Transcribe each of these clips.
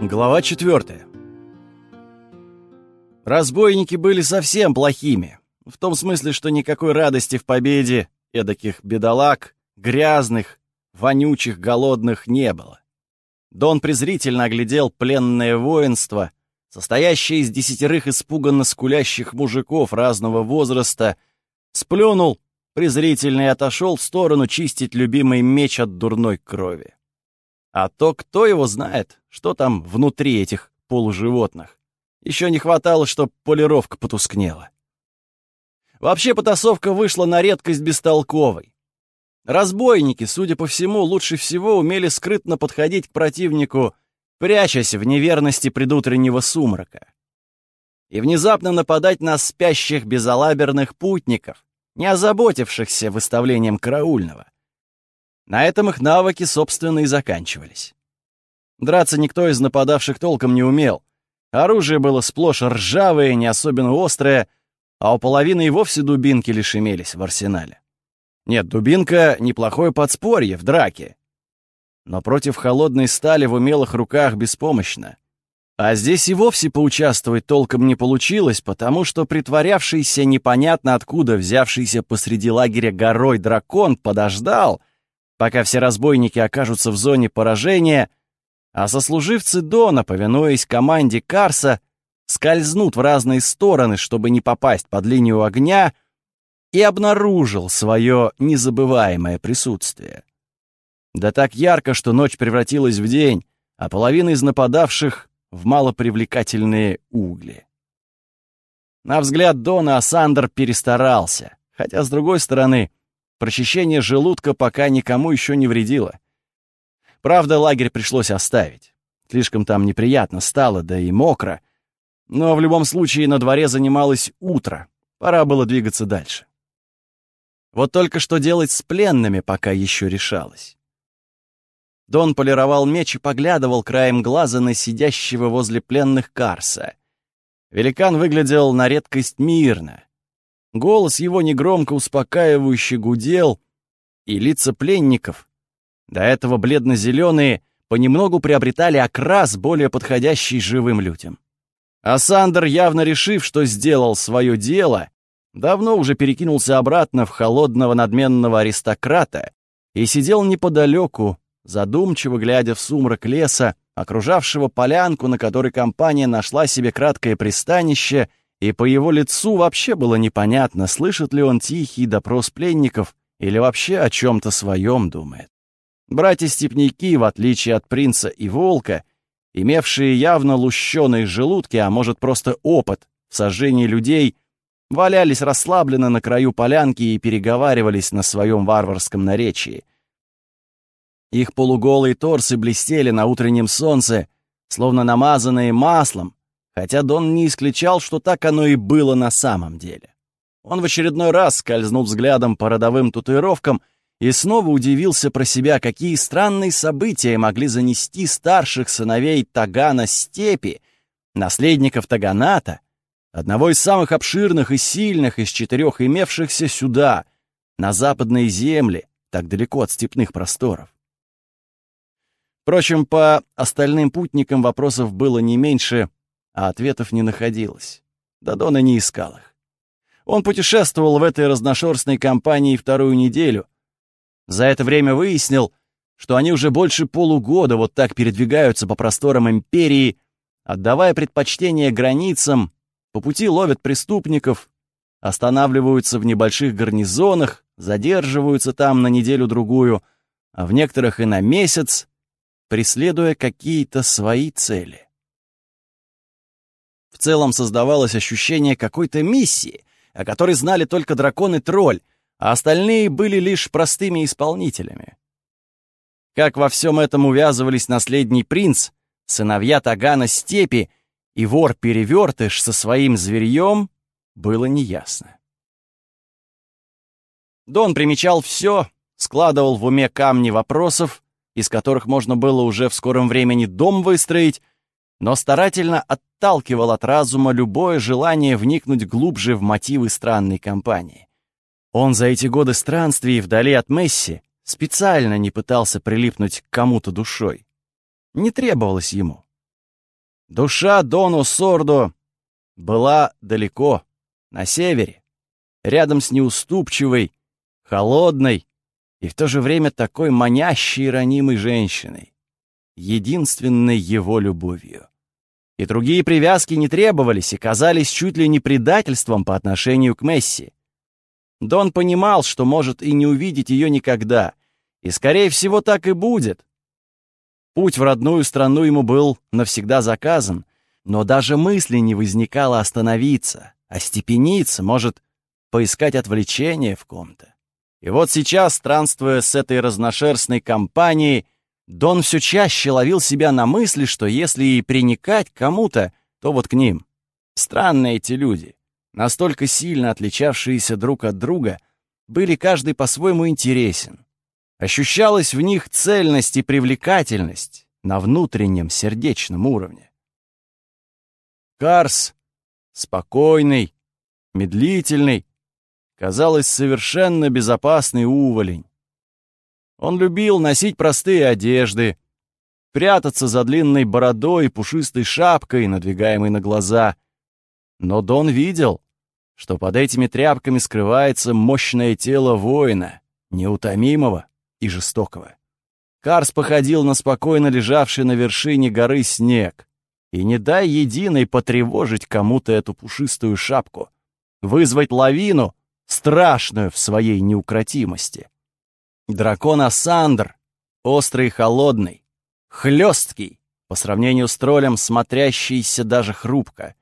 Глава четвертая. Разбойники были совсем плохими. В том смысле, что никакой радости в победе эдаких бедолаг, грязных, вонючих, голодных не было. Дон презрительно оглядел пленное воинство, состоящее из десятерых испуганно скулящих мужиков разного возраста, сплюнул презрительно и отошел в сторону чистить любимый меч от дурной крови. А то кто его знает, что там внутри этих полуживотных. Еще не хватало, чтоб полировка потускнела. Вообще потасовка вышла на редкость бестолковой. Разбойники, судя по всему, лучше всего умели скрытно подходить к противнику, прячась в неверности предутреннего сумрака. И внезапно нападать на спящих безалаберных путников, не озаботившихся выставлением караульного. На этом их навыки, собственно, и заканчивались. Драться никто из нападавших толком не умел. Оружие было сплошь ржавое, не особенно острое, а у половины и вовсе дубинки лишь имелись в арсенале. Нет, дубинка — неплохое подспорье в драке. Но против холодной стали в умелых руках беспомощно. А здесь и вовсе поучаствовать толком не получилось, потому что притворявшийся непонятно откуда взявшийся посреди лагеря горой дракон подождал — пока все разбойники окажутся в зоне поражения, а сослуживцы Дона, повинуясь команде Карса, скользнут в разные стороны, чтобы не попасть под линию огня, и обнаружил свое незабываемое присутствие. Да так ярко, что ночь превратилась в день, а половина из нападавших — в малопривлекательные угли. На взгляд Дона Асандр перестарался, хотя, с другой стороны, Прочищение желудка пока никому еще не вредило. Правда, лагерь пришлось оставить. Слишком там неприятно стало, да и мокро. Но в любом случае на дворе занималось утро. Пора было двигаться дальше. Вот только что делать с пленными пока еще решалось. Дон полировал меч и поглядывал краем глаза на сидящего возле пленных Карса. Великан выглядел на редкость мирно. Голос его негромко успокаивающе гудел, и лица пленников, до этого бледно-зеленые, понемногу приобретали окрас, более подходящий живым людям. А Сандер, явно решив, что сделал свое дело, давно уже перекинулся обратно в холодного надменного аристократа и сидел неподалеку, задумчиво глядя в сумрак леса, окружавшего полянку, на которой компания нашла себе краткое пристанище — и по его лицу вообще было непонятно, слышит ли он тихий допрос пленников или вообще о чем-то своем думает. Братья-степняки, в отличие от принца и волка, имевшие явно лущеные желудки, а может просто опыт в сожжении людей, валялись расслабленно на краю полянки и переговаривались на своем варварском наречии. Их полуголые торсы блестели на утреннем солнце, словно намазанные маслом, хотя Дон не исключал, что так оно и было на самом деле. Он в очередной раз скользнул взглядом по родовым татуировкам и снова удивился про себя, какие странные события могли занести старших сыновей Тагана Степи, наследников Таганата, одного из самых обширных и сильных из четырех имевшихся сюда, на западные земли, так далеко от степных просторов. Впрочем, по остальным путникам вопросов было не меньше, а ответов не находилось. Дадона не искал их. Он путешествовал в этой разношерстной компании вторую неделю. За это время выяснил, что они уже больше полугода вот так передвигаются по просторам империи, отдавая предпочтение границам, по пути ловят преступников, останавливаются в небольших гарнизонах, задерживаются там на неделю-другую, а в некоторых и на месяц, преследуя какие-то свои цели. В целом создавалось ощущение какой-то миссии, о которой знали только дракон и тролль, а остальные были лишь простыми исполнителями. Как во всем этом увязывались наследний принц, сыновья Тагана Степи и вор-перевертыш со своим зверьем, было неясно. Дон примечал все, складывал в уме камни вопросов, из которых можно было уже в скором времени дом выстроить, но старательно отталкивал от разума любое желание вникнуть глубже в мотивы странной компании. Он за эти годы странствий вдали от Месси специально не пытался прилипнуть к кому-то душой. Не требовалось ему. Душа Дону Сордо была далеко, на севере, рядом с неуступчивой, холодной и в то же время такой манящей и ранимой женщиной, единственной его любовью. И другие привязки не требовались и казались чуть ли не предательством по отношению к Месси. Дон понимал, что может и не увидеть ее никогда, и, скорее всего, так и будет. Путь в родную страну ему был навсегда заказан, но даже мысли не возникало остановиться, остепениться, может, поискать отвлечение в ком-то. И вот сейчас, странствуя с этой разношерстной компанией, Дон все чаще ловил себя на мысли, что если и приникать кому-то, то вот к ним. Странные эти люди, настолько сильно отличавшиеся друг от друга, были каждый по-своему интересен. Ощущалась в них цельность и привлекательность на внутреннем сердечном уровне. Карс, спокойный, медлительный, казалось, совершенно безопасный уволень. Он любил носить простые одежды, прятаться за длинной бородой и пушистой шапкой, надвигаемой на глаза. Но Дон видел, что под этими тряпками скрывается мощное тело воина, неутомимого и жестокого. Карс походил на спокойно лежавший на вершине горы снег. И не дай единой потревожить кому-то эту пушистую шапку, вызвать лавину, страшную в своей неукротимости. Дракон Асандр, острый и холодный, хлесткий, по сравнению с троллем смотрящийся даже хрупко.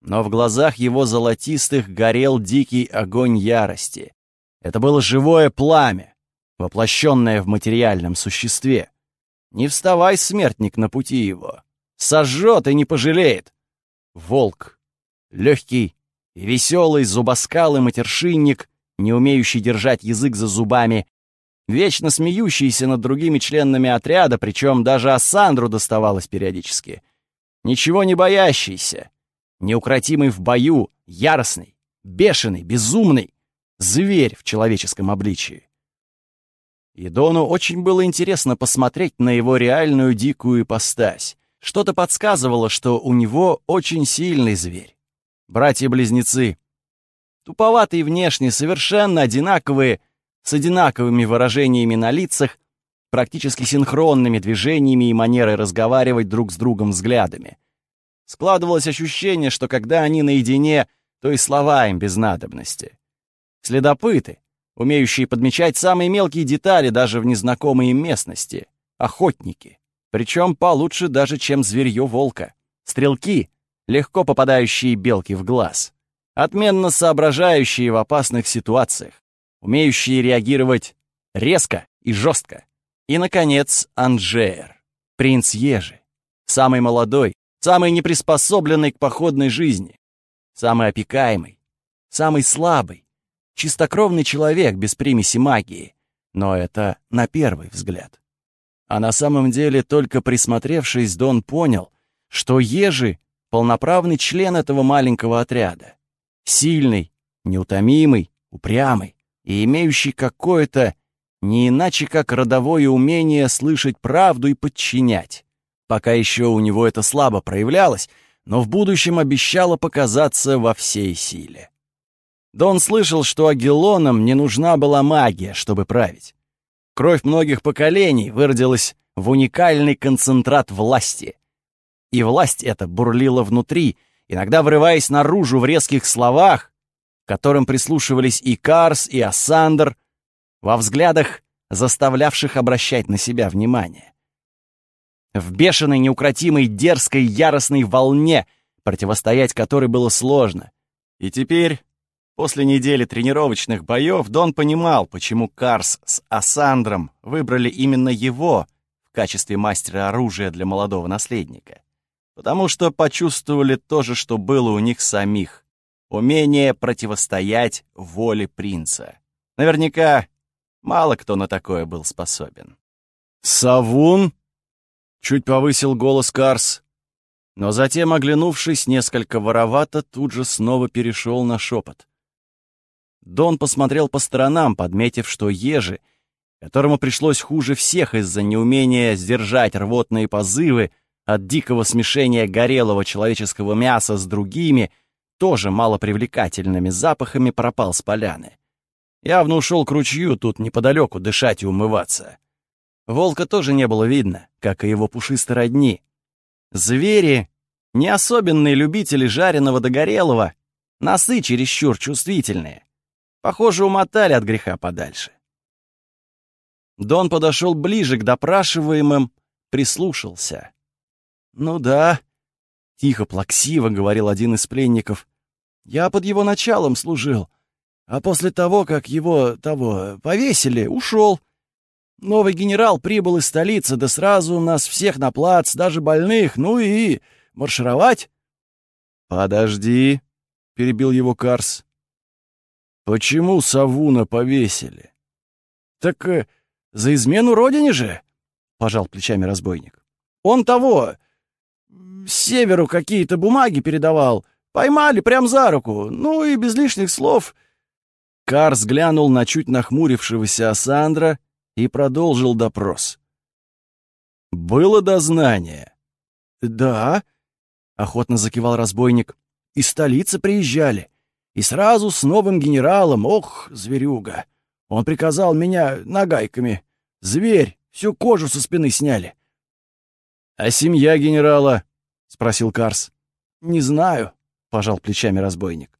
Но в глазах его золотистых горел дикий огонь ярости. Это было живое пламя, воплощенное в материальном существе. Не вставай, смертник, на пути его. Сожжет и не пожалеет. Волк, легкий и веселый зубоскалый матершинник, не умеющий держать язык за зубами, вечно смеющийся над другими членами отряда, причем даже Ассандру доставалось периодически. Ничего не боящийся, неукротимый в бою, яростный, бешеный, безумный, зверь в человеческом обличии. И очень было интересно посмотреть на его реальную дикую ипостась. Что-то подсказывало, что у него очень сильный зверь. Братья-близнецы. Туповатые внешне, совершенно одинаковые, с одинаковыми выражениями на лицах, практически синхронными движениями и манерой разговаривать друг с другом взглядами. Складывалось ощущение, что когда они наедине, то и слова им без надобности. Следопыты, умеющие подмечать самые мелкие детали даже в незнакомой им местности. Охотники, причем получше даже, чем зверье волка. Стрелки, легко попадающие белки в глаз. Отменно соображающие в опасных ситуациях умеющие реагировать резко и жестко. И, наконец, Анжеер, принц Ежи, самый молодой, самый неприспособленный к походной жизни, самый опекаемый, самый слабый, чистокровный человек без примеси магии, но это на первый взгляд. А на самом деле, только присмотревшись, Дон понял, что Ежи — полноправный член этого маленького отряда. Сильный, неутомимый, упрямый и имеющий какое-то, не иначе как родовое умение слышать правду и подчинять. Пока еще у него это слабо проявлялось, но в будущем обещало показаться во всей силе. Дон слышал, что Агелонам не нужна была магия, чтобы править. Кровь многих поколений выродилась в уникальный концентрат власти. И власть эта бурлила внутри, иногда вырываясь наружу в резких словах, которым прислушивались и Карс, и Ассандр, во взглядах, заставлявших обращать на себя внимание. В бешеной, неукротимой, дерзкой, яростной волне, противостоять которой было сложно. И теперь, после недели тренировочных боев, Дон понимал, почему Карс с Ассандром выбрали именно его в качестве мастера оружия для молодого наследника. Потому что почувствовали то же, что было у них самих умение противостоять воле принца. Наверняка мало кто на такое был способен. «Савун?» — чуть повысил голос Карс, но затем, оглянувшись несколько воровато, тут же снова перешел на шепот. Дон посмотрел по сторонам, подметив, что Ежи, которому пришлось хуже всех из-за неумения сдержать рвотные позывы, от дикого смешения горелого человеческого мяса с другими, тоже малопривлекательными запахами пропал с поляны. Явно ушел к ручью тут неподалеку дышать и умываться. Волка тоже не было видно, как и его пушистой родни. Звери, не особенные любители жареного догорелого, носы чересчур чувствительные. Похоже, умотали от греха подальше. Дон подошел ближе к допрашиваемым, прислушался. «Ну да», — тихо, плаксиво говорил один из пленников, — «я под его началом служил, а после того, как его, того, повесили, ушел. Новый генерал прибыл из столицы, да сразу нас всех на плац, даже больных, ну и маршировать». «Подожди», — перебил его Карс. «Почему Савуна повесили?» «Так э, за измену родине же?» — пожал плечами разбойник. «Он того, северу какие-то бумаги передавал. Поймали прям за руку. Ну и без лишних слов. Карс глянул на чуть нахмурившегося Асандра и продолжил допрос. «Было дознание?» «Да», — охотно закивал разбойник. «Из столицы приезжали. И сразу с новым генералом, ох, зверюга. Он приказал меня нагайками. Зверь, всю кожу со спины сняли». «А семья генерала?» — спросил Карс. «Не знаю», — пожал плечами разбойник.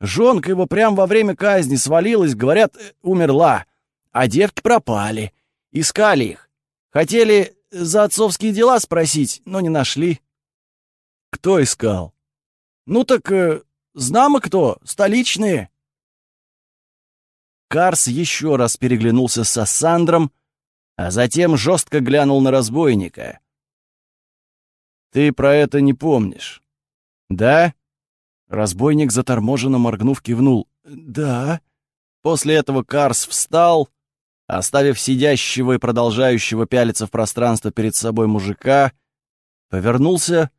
«Жонка его прямо во время казни свалилась, говорят, э, умерла, а девки пропали. Искали их. Хотели за отцовские дела спросить, но не нашли». «Кто искал?» «Ну так, э, знамо кто, столичные». Карс еще раз переглянулся с Ассандром, а затем жестко глянул на разбойника. Ты про это не помнишь. Да? Разбойник, заторможенно моргнув, кивнул. Да. После этого Карс встал, оставив сидящего и продолжающего пялиться в пространство перед собой мужика, повернулся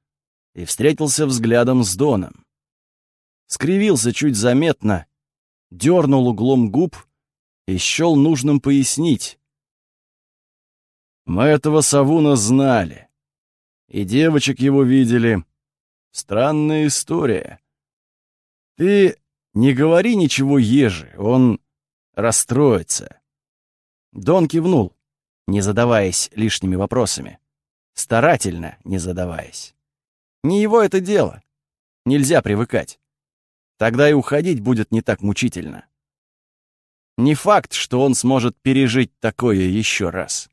и встретился взглядом с Доном. Скривился чуть заметно, дернул углом губ и счел нужным пояснить. Мы этого Савуна знали. И девочек его видели. Странная история. Ты не говори ничего еже, он расстроится. Дон кивнул, не задаваясь лишними вопросами. Старательно не задаваясь. Не его это дело. Нельзя привыкать. Тогда и уходить будет не так мучительно. Не факт, что он сможет пережить такое еще раз.